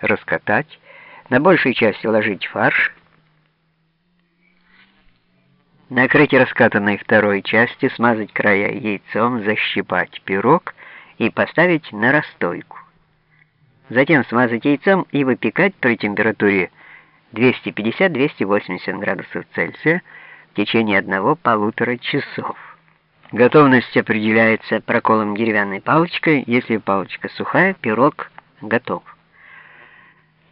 раскатать, на большей части уложить фарш, накрыть раскатанной второй части, смазать края яйцом, защипать пирог и поставить на расстойку. Затем смазать яйцом и выпекать при температуре 250-280 градусов Цельсия в течение одного-полутора часов. Готовность определяется проколом деревянной палочкой. Если палочка сухая, пирог готов.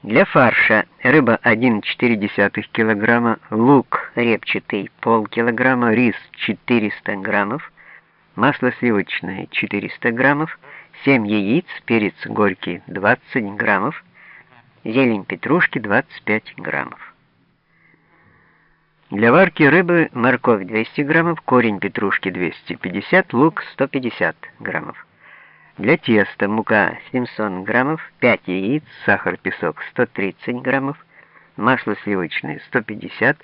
Для фарша рыба 1,4 кг, лук репчатый полкилограмма, рис 400 граммов, масло сливочное 400 граммов, 7 яиц, перец горький 20 граммов, зелень петрушки 25 граммов. Для варки рыбы морковь 200 граммов, корень петрушки 250, лук 150 граммов. Для теста мука 700 граммов, 5 яиц, сахар, песок 130 граммов, масло сливочное 150,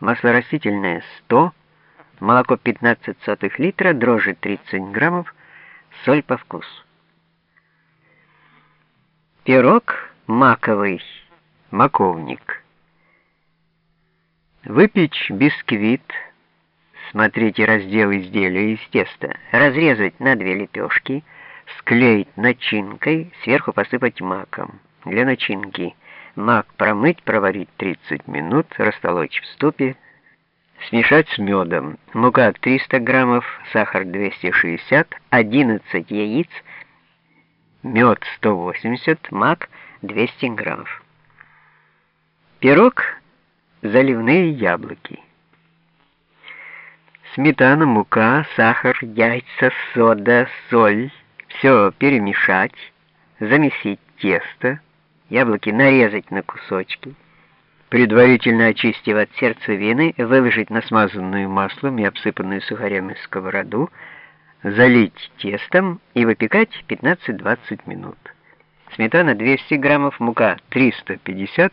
масло растительное 100, молоко 15 сотых литра, дрожжи 30 граммов, соль по вкусу. Пирог маковый, маковник. Выпечь бисквит, смотрите раздел изделия из теста, разрезать на две лепешки – склеить начинкой, сверху посыпать маком. Для начинки мак промыть, проварить 30 минут, растолочь в ступе, смешать с медом. Мука 300 граммов, сахар 260, 11 яиц, мед 180, мак 200 граммов. Пирог заливные яблоки. Сметана, мука, сахар, яйца, сода, соль все перемешать, замесить тесто, яблоки нарезать на кусочки, предварительно очистив от сердцевины, выложить на смазанную маслом и обсыпанную сухарями сковороду, залить тестом и выпекать 15-20 минут. Сметана 200 граммов, мука 350,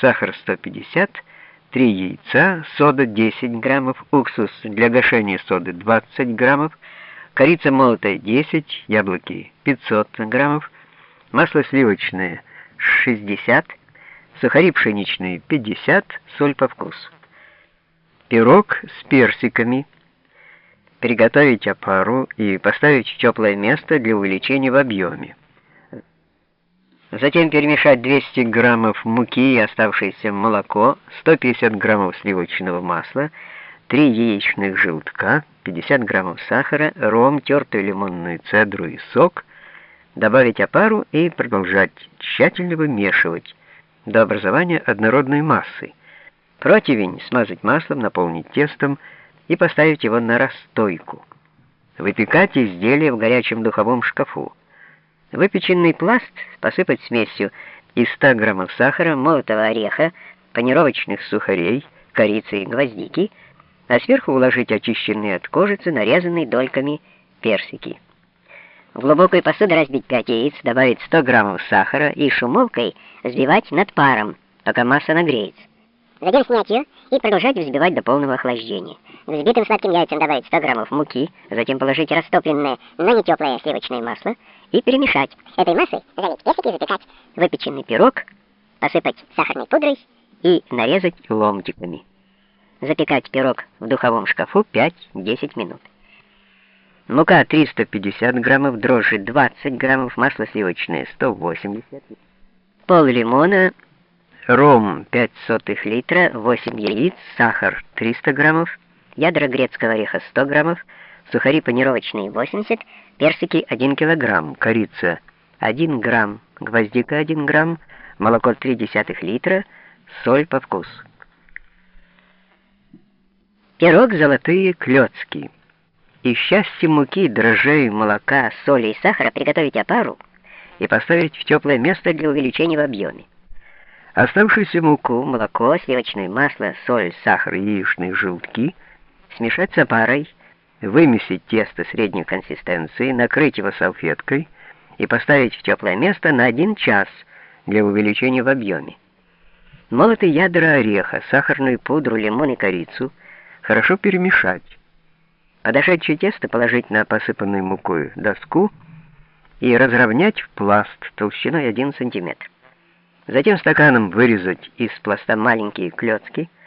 сахар 150, 3 яйца, сода 10 граммов, уксус для гашения соды 20 граммов, корица молотая 10, яблоки 500 граммов, масло сливочное 60, сухари пшеничные 50, соль по вкусу. Пирог с персиками. Приготовить опару и поставить в теплое место для увеличения в объеме. Затем перемешать 200 граммов муки и оставшееся молоко, 150 граммов сливочного масла, 3 яичных желтка, 50 граммов сахара, ром, тертую лимонную цедру и сок, добавить опару и продолжать тщательно вымешивать до образования однородной массы. Противень смазать маслом, наполнить тестом и поставить его на расстойку. Выпекать изделие в горячем духовом шкафу. Выпеченный пласт посыпать смесью из 100 граммов сахара, молотого ореха, панировочных сухарей, корицы и гвоздики – а сверху уложить очищенные от кожицы, нарезанные дольками персики. В глубокую посуду разбить 5 яиц, добавить 100 граммов сахара и шумовкой взбивать над паром, пока масса нагреется. Затем снять ее и продолжать взбивать до полного охлаждения. К взбитым сладким яйцам добавить 100 граммов муки, затем положить растопленное, но не теплое сливочное масло и перемешать. Этой массой залить персики и запекать. Выпеченный пирог посыпать сахарной пудрой и нарезать ломтиками. Запекать пирог в духовом шкафу 5-10 минут. Мука 350 граммов, дрожжи 20 граммов, масло сливочное 180, пол лимона, ром 5 сотых литра, 8 яиц, сахар 300 граммов, ядра грецкого ореха 100 граммов, сухари панировочные 80, персики 1 килограмм, корица 1 грамм, гвоздика 1 грамм, молоко 3 десятых литра, соль по вкусу. Пирог золотые клёцки. Из счастья муки, дрожжей, молока, соли и сахара приготовить опару и поставить в теплое место для увеличения в объеме. Оставшуюся муку, молоко, сливочное масло, соль, сахар и яичные желтки смешать с опарой, вымесить тесто средней консистенции, накрыть его салфеткой и поставить в теплое место на один час для увеличения в объеме. Молотые ядра ореха, сахарную пудру, лимон и корицу – хорошо перемешать. Подошедшее тесто положить на посыпанную мукой доску и разровнять в пласт толщиной 1 см. Затем стаканом вырезать из пласта маленькие клетки –